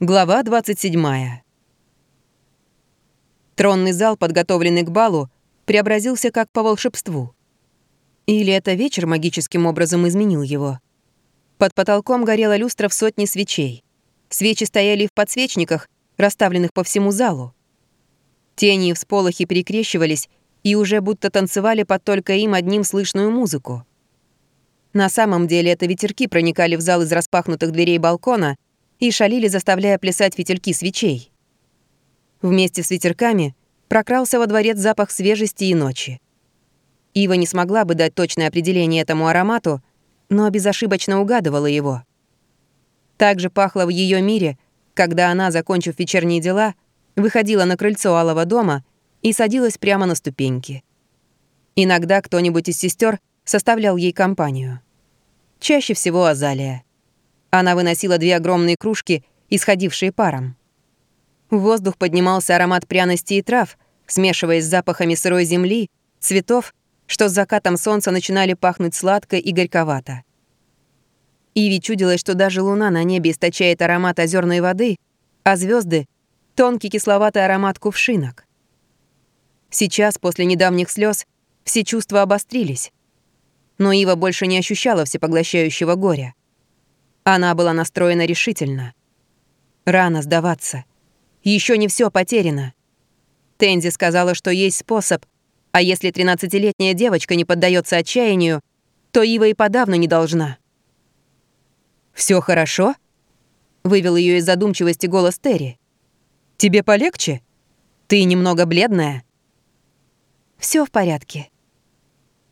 Глава 27. Тронный зал, подготовленный к балу, преобразился как по волшебству. Или это вечер магическим образом изменил его? Под потолком горела люстра в сотни свечей. Свечи стояли в подсвечниках, расставленных по всему залу. Тени и всполохи перекрещивались и уже будто танцевали под только им одним слышную музыку. На самом деле это ветерки проникали в зал из распахнутых дверей балкона — и шалили, заставляя плясать фитильки свечей. Вместе с ветерками прокрался во дворец запах свежести и ночи. Ива не смогла бы дать точное определение этому аромату, но безошибочно угадывала его. Так же пахло в ее мире, когда она, закончив вечерние дела, выходила на крыльцо Алого дома и садилась прямо на ступеньки. Иногда кто-нибудь из сестер составлял ей компанию. Чаще всего Азалия. Она выносила две огромные кружки, исходившие паром. В воздух поднимался аромат пряностей и трав, смешиваясь с запахами сырой земли, цветов, что с закатом солнца начинали пахнуть сладко и горьковато. Иви чудилось, что даже луна на небе источает аромат озерной воды, а звезды — тонкий кисловатый аромат кувшинок. Сейчас, после недавних слез, все чувства обострились. Но Ива больше не ощущала всепоглощающего горя. Она была настроена решительно. Рано сдаваться. Еще не все потеряно. Тензи сказала, что есть способ, а если 13-летняя девочка не поддается отчаянию, то Ива и подавно не должна. Все хорошо?» — вывел ее из задумчивости голос Терри. «Тебе полегче? Ты немного бледная?» Все в порядке».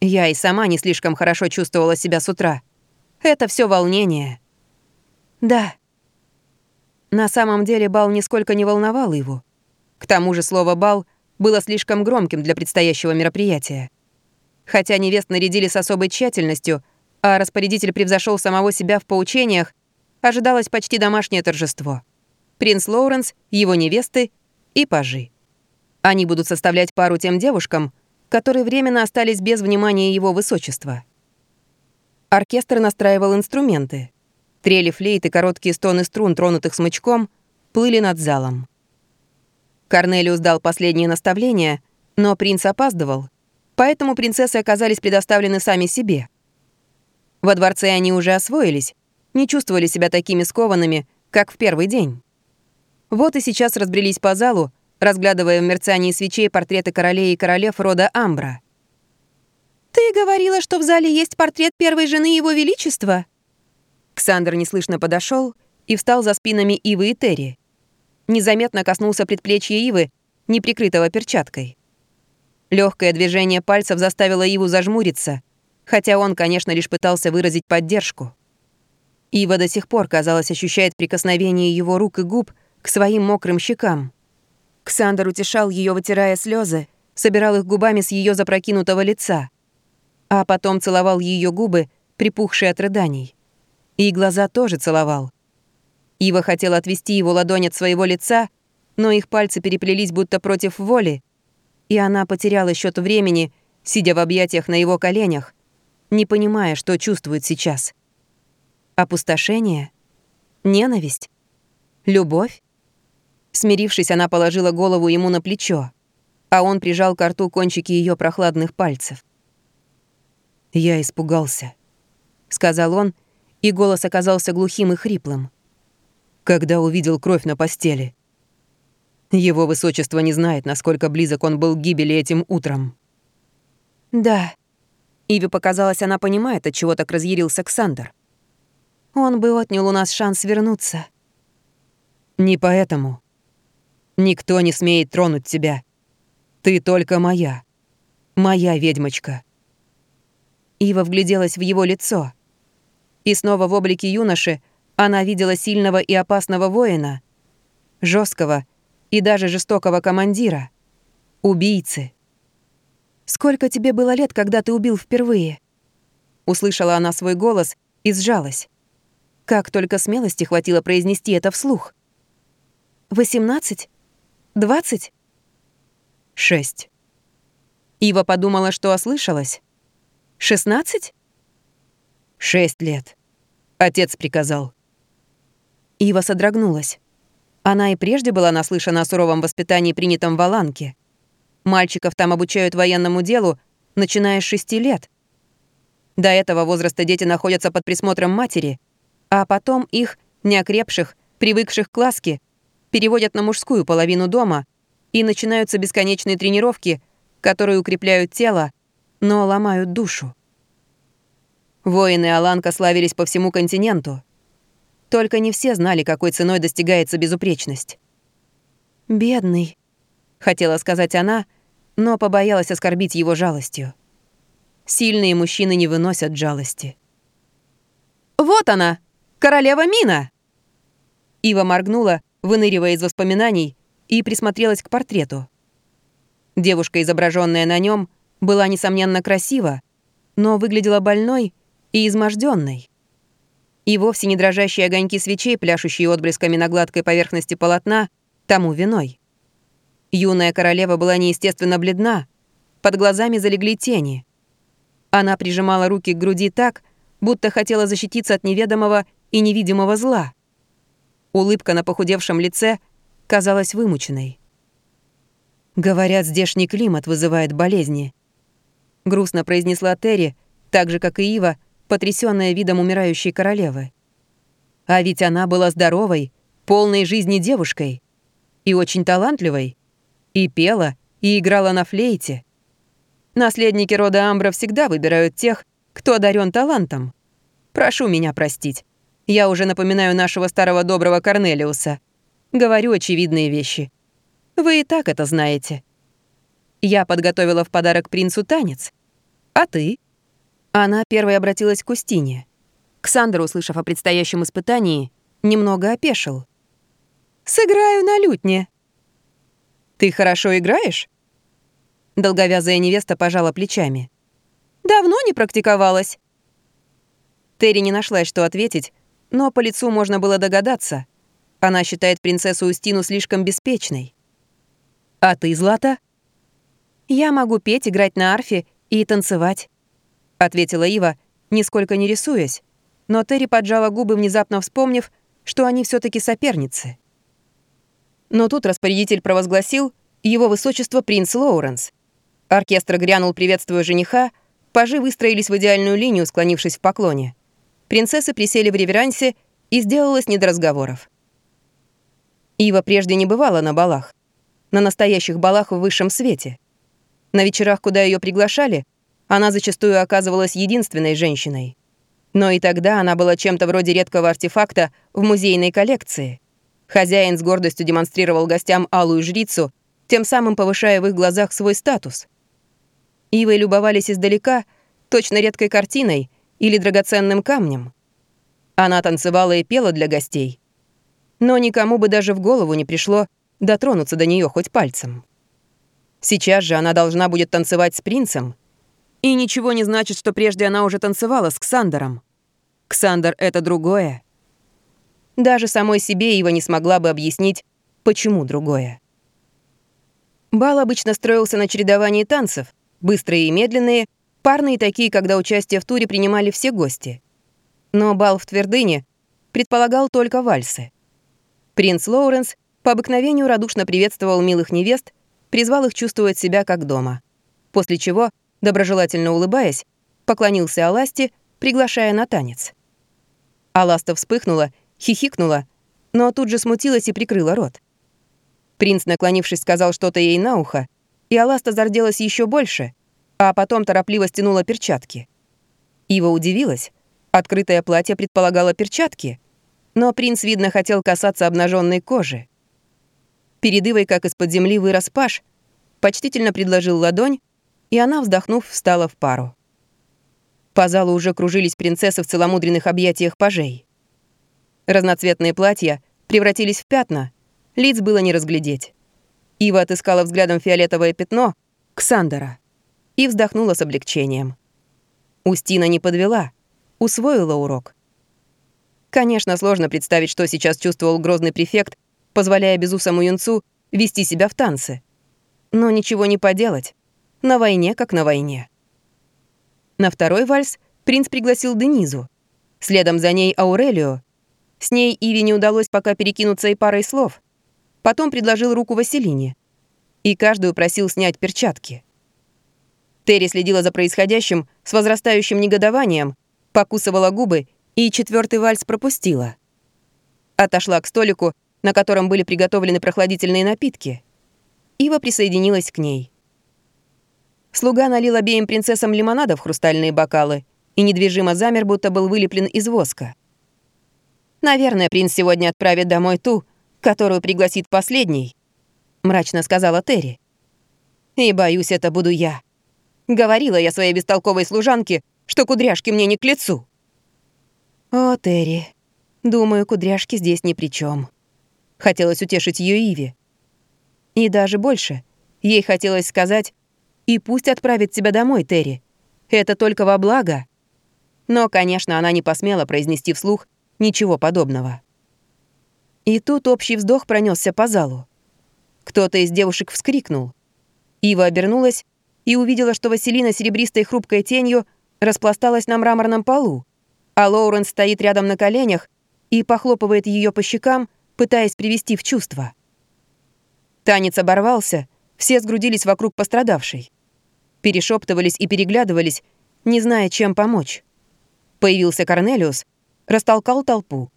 Я и сама не слишком хорошо чувствовала себя с утра. Это все волнение. «Да». На самом деле бал нисколько не волновал его. К тому же слово «бал» было слишком громким для предстоящего мероприятия. Хотя невест нарядили с особой тщательностью, а распорядитель превзошел самого себя в поучениях, ожидалось почти домашнее торжество. Принц Лоуренс, его невесты и пажи. Они будут составлять пару тем девушкам, которые временно остались без внимания его высочества. Оркестр настраивал инструменты. Трели флейт и короткие стоны струн, тронутых смычком, плыли над залом. Корнелиус дал последнее наставление, но принц опаздывал, поэтому принцессы оказались предоставлены сами себе. Во дворце они уже освоились, не чувствовали себя такими скованными, как в первый день. Вот и сейчас разбрелись по залу, разглядывая в мерцании свечей портреты королей и королев рода Амбра. «Ты говорила, что в зале есть портрет первой жены Его Величества?» Ксандр неслышно подошел и встал за спинами Ивы и Терри. Незаметно коснулся предплечья Ивы, не прикрытого перчаткой. Легкое движение пальцев заставило Иву зажмуриться, хотя он, конечно, лишь пытался выразить поддержку. Ива до сих пор, казалось, ощущает прикосновение его рук и губ к своим мокрым щекам. Ксандр утешал ее, вытирая слезы, собирал их губами с ее запрокинутого лица, а потом целовал ее губы, припухшие от рыданий. И глаза тоже целовал. Ива хотела отвести его ладонь от своего лица, но их пальцы переплелись будто против воли, и она потеряла счет времени, сидя в объятиях на его коленях, не понимая, что чувствует сейчас. Опустошение? Ненависть? Любовь? Смирившись, она положила голову ему на плечо, а он прижал к рту кончики ее прохладных пальцев. «Я испугался», — сказал он, — и голос оказался глухим и хриплым. Когда увидел кровь на постели. Его высочество не знает, насколько близок он был к гибели этим утром. «Да». Иве показалось, она понимает, от чего так разъярился Ксандр. Он бы отнял у нас шанс вернуться. «Не поэтому. Никто не смеет тронуть тебя. Ты только моя. Моя ведьмочка». Ива вгляделась в его лицо. И снова в облике юноши она видела сильного и опасного воина, жесткого и даже жестокого командира, убийцы. «Сколько тебе было лет, когда ты убил впервые?» Услышала она свой голос и сжалась. Как только смелости хватило произнести это вслух. «Восемнадцать? Двадцать?» «Шесть». Ива подумала, что ослышалась. «Шестнадцать?» «Шесть лет. Отец приказал. Ива содрогнулась. Она и прежде была наслышана о суровом воспитании, принятом в Аланке. Мальчиков там обучают военному делу, начиная с шести лет. До этого возраста дети находятся под присмотром матери, а потом их, неокрепших, привыкших к ласке, переводят на мужскую половину дома, и начинаются бесконечные тренировки, которые укрепляют тело, но ломают душу. Воины Аланка славились по всему континенту. Только не все знали, какой ценой достигается безупречность. «Бедный», — хотела сказать она, но побоялась оскорбить его жалостью. Сильные мужчины не выносят жалости. «Вот она, королева Мина!» Ива моргнула, выныривая из воспоминаний, и присмотрелась к портрету. Девушка, изображенная на нем, была, несомненно, красива, но выглядела больной и изможденной. И вовсе не дрожащие огоньки свечей, пляшущие отблесками на гладкой поверхности полотна, тому виной. Юная королева была неестественно бледна, под глазами залегли тени. Она прижимала руки к груди так, будто хотела защититься от неведомого и невидимого зла. Улыбка на похудевшем лице казалась вымученной. «Говорят, здешний климат вызывает болезни», — грустно произнесла Терри, так же, как и Ива, потрясённая видом умирающей королевы. А ведь она была здоровой, полной жизни девушкой и очень талантливой, и пела, и играла на флейте. Наследники рода Амбра всегда выбирают тех, кто одарен талантом. Прошу меня простить. Я уже напоминаю нашего старого доброго Корнелиуса. Говорю очевидные вещи. Вы и так это знаете. Я подготовила в подарок принцу танец. А ты? Она первой обратилась к Устине. Ксандр, услышав о предстоящем испытании, немного опешил. «Сыграю на лютне». «Ты хорошо играешь?» Долговязая невеста пожала плечами. «Давно не практиковалась». Терри не нашлась, что ответить, но по лицу можно было догадаться. Она считает принцессу Устину слишком беспечной. «А ты, Злата?» «Я могу петь, играть на арфе и танцевать». — ответила Ива, нисколько не рисуясь, но Терри поджала губы, внезапно вспомнив, что они все таки соперницы. Но тут распорядитель провозгласил его высочество принц Лоуренс. Оркестр грянул, приветствуя жениха, пажи выстроились в идеальную линию, склонившись в поклоне. Принцессы присели в реверансе, и сделалось не до разговоров. Ива прежде не бывала на балах. На настоящих балах в высшем свете. На вечерах, куда ее приглашали — она зачастую оказывалась единственной женщиной. Но и тогда она была чем-то вроде редкого артефакта в музейной коллекции. Хозяин с гордостью демонстрировал гостям алую жрицу, тем самым повышая в их глазах свой статус. Ивой любовались издалека, точно редкой картиной или драгоценным камнем. Она танцевала и пела для гостей. Но никому бы даже в голову не пришло дотронуться до нее хоть пальцем. Сейчас же она должна будет танцевать с принцем — и ничего не значит, что прежде она уже танцевала с Ксандером. Ксандер — это другое. Даже самой себе его не смогла бы объяснить, почему другое. Бал обычно строился на чередовании танцев, быстрые и медленные, парные такие, когда участие в туре принимали все гости. Но бал в Твердыне предполагал только вальсы. Принц Лоуренс по обыкновению радушно приветствовал милых невест, призвал их чувствовать себя как дома. После чего — доброжелательно улыбаясь, поклонился Аласте, приглашая на танец. Аласта вспыхнула, хихикнула, но тут же смутилась и прикрыла рот. Принц, наклонившись, сказал что-то ей на ухо, и Аласта зарделась еще больше, а потом торопливо стянула перчатки. Ива удивилась. Открытое платье предполагало перчатки, но принц, видно, хотел касаться обнаженной кожи. Перед Ивой, как из-под земли, вырос паш, почтительно предложил ладонь, и она, вздохнув, встала в пару. По залу уже кружились принцессы в целомудренных объятиях пажей. Разноцветные платья превратились в пятна, лиц было не разглядеть. Ива отыскала взглядом фиолетовое пятно Ксандера и вздохнула с облегчением. Устина не подвела, усвоила урок. Конечно, сложно представить, что сейчас чувствовал грозный префект, позволяя безусому юнцу вести себя в танце. Но ничего не поделать. На войне, как на войне. На второй вальс принц пригласил Денизу. Следом за ней Аурелию. С ней Иве не удалось пока перекинуться и парой слов. Потом предложил руку Василине. И каждую просил снять перчатки. Терри следила за происходящим с возрастающим негодованием, покусывала губы и четвертый вальс пропустила. Отошла к столику, на котором были приготовлены прохладительные напитки. Ива присоединилась к ней. Слуга налил обеим принцессам лимонада в хрустальные бокалы и недвижимо замер, будто был вылеплен из воска. «Наверное, принц сегодня отправит домой ту, которую пригласит последний», — мрачно сказала Терри. «И боюсь, это буду я. Говорила я своей бестолковой служанке, что кудряшки мне не к лицу». «О, Терри, думаю, кудряшки здесь ни при чем. Хотелось утешить ее Иви. И даже больше. Ей хотелось сказать, «И пусть отправит тебя домой, Терри. Это только во благо». Но, конечно, она не посмела произнести вслух ничего подобного. И тут общий вздох пронесся по залу. Кто-то из девушек вскрикнул. Ива обернулась и увидела, что Василина серебристой хрупкой тенью распласталась на мраморном полу, а Лоурен стоит рядом на коленях и похлопывает ее по щекам, пытаясь привести в чувство. Танец оборвался, все сгрудились вокруг пострадавшей. Перешептывались и переглядывались, не зная, чем помочь. Появился Корнелиус, растолкал толпу.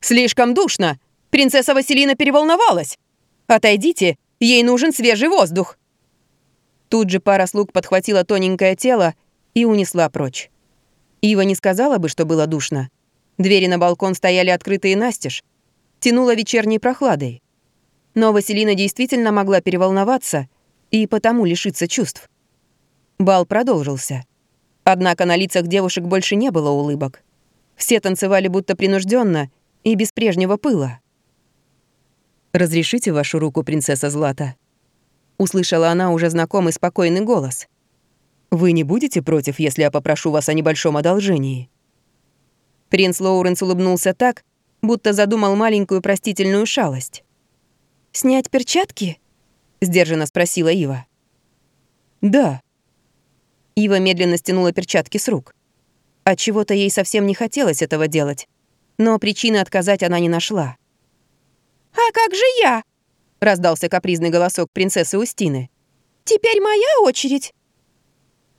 «Слишком душно! Принцесса Василина переволновалась! Отойдите, ей нужен свежий воздух!» Тут же пара слуг подхватила тоненькое тело и унесла прочь. Ива не сказала бы, что было душно. Двери на балкон стояли открытые настежь. Тянуло вечерней прохладой. Но Василина действительно могла переволноваться и потому лишиться чувств. Бал продолжился. Однако на лицах девушек больше не было улыбок. Все танцевали будто принужденно и без прежнего пыла. «Разрешите вашу руку, принцесса Злата?» Услышала она уже знакомый спокойный голос. «Вы не будете против, если я попрошу вас о небольшом одолжении?» Принц Лоуренс улыбнулся так, будто задумал маленькую простительную шалость. «Снять перчатки?» — сдержанно спросила Ива. «Да». Ива медленно стянула перчатки с рук. От чего то ей совсем не хотелось этого делать но причины отказать она не нашла. «А как же я?» — раздался капризный голосок принцессы Устины. «Теперь моя очередь».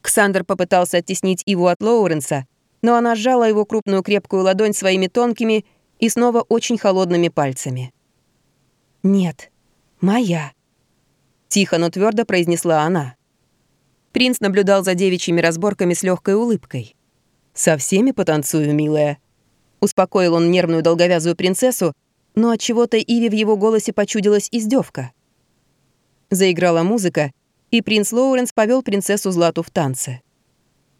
Ксандр попытался оттеснить Иву от Лоуренса, но она сжала его крупную крепкую ладонь своими тонкими и снова очень холодными пальцами. «Нет, моя», — тихо, но твердо произнесла она. Принц наблюдал за девичьими разборками с легкой улыбкой. «Со всеми потанцую, милая», Успокоил он нервную долговязую принцессу, но от чего то Иви в его голосе почудилась издевка. Заиграла музыка, и принц Лоуренс повел принцессу Злату в танце.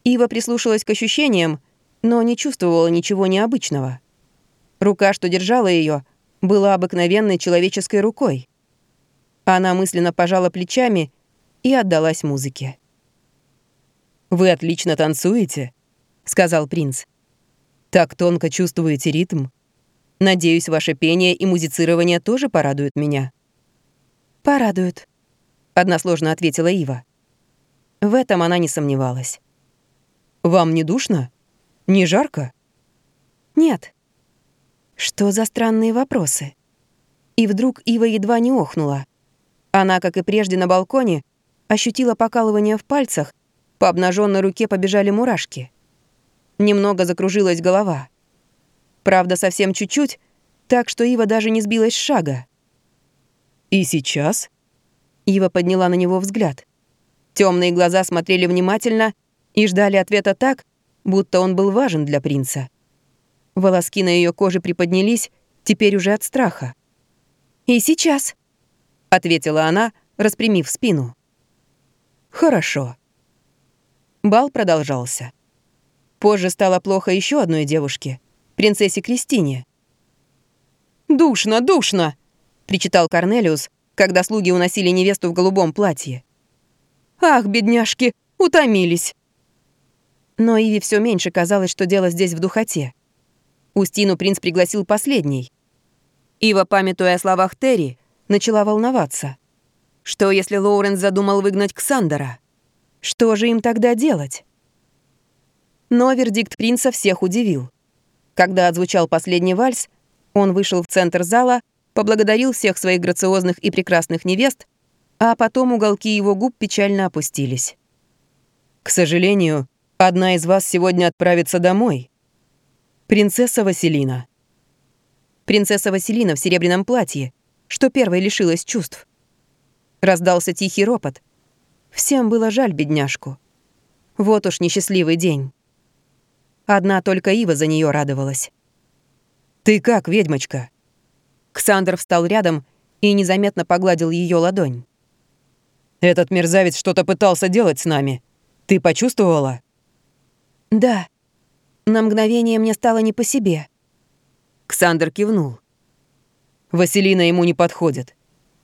Ива прислушалась к ощущениям, но не чувствовала ничего необычного. Рука, что держала ее, была обыкновенной человеческой рукой. Она мысленно пожала плечами и отдалась музыке. «Вы отлично танцуете», — сказал принц. Так тонко чувствуете ритм. Надеюсь, ваше пение и музицирование тоже порадуют меня». «Порадуют», — односложно ответила Ива. В этом она не сомневалась. «Вам не душно? Не жарко?» «Нет». Что за странные вопросы? И вдруг Ива едва не охнула. Она, как и прежде на балконе, ощутила покалывание в пальцах, по обнаженной руке побежали мурашки. Немного закружилась голова. Правда, совсем чуть-чуть, так что Ива даже не сбилась с шага. «И сейчас?» Ива подняла на него взгляд. Темные глаза смотрели внимательно и ждали ответа так, будто он был важен для принца. Волоски на ее коже приподнялись, теперь уже от страха. «И сейчас», — ответила она, распрямив спину. «Хорошо». Бал продолжался. Позже стало плохо еще одной девушке, принцессе Кристине. «Душно, душно!» — причитал Корнелиус, когда слуги уносили невесту в голубом платье. «Ах, бедняжки, утомились!» Но Иви все меньше казалось, что дело здесь в духоте. Устину принц пригласил последний. Ива, памятуя о словах Терри, начала волноваться. Что, если Лоуренс задумал выгнать Ксандера? Что же им тогда делать? Но вердикт принца всех удивил. Когда отзвучал последний вальс, он вышел в центр зала, поблагодарил всех своих грациозных и прекрасных невест, а потом уголки его губ печально опустились. «К сожалению, одна из вас сегодня отправится домой. Принцесса Василина». Принцесса Василина в серебряном платье, что первой лишилась чувств. Раздался тихий ропот. Всем было жаль бедняжку. Вот уж несчастливый день. Одна только Ива за нее радовалась. «Ты как, ведьмочка?» Ксандр встал рядом и незаметно погладил ее ладонь. «Этот мерзавец что-то пытался делать с нами. Ты почувствовала?» «Да. На мгновение мне стало не по себе». Ксандр кивнул. «Василина ему не подходит.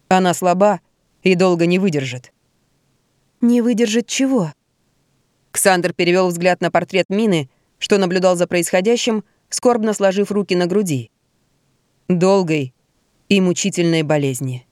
Она слаба и долго не выдержит». «Не выдержит чего?» Ксандр перевел взгляд на портрет Мины, что наблюдал за происходящим, скорбно сложив руки на груди. Долгой и мучительной болезни.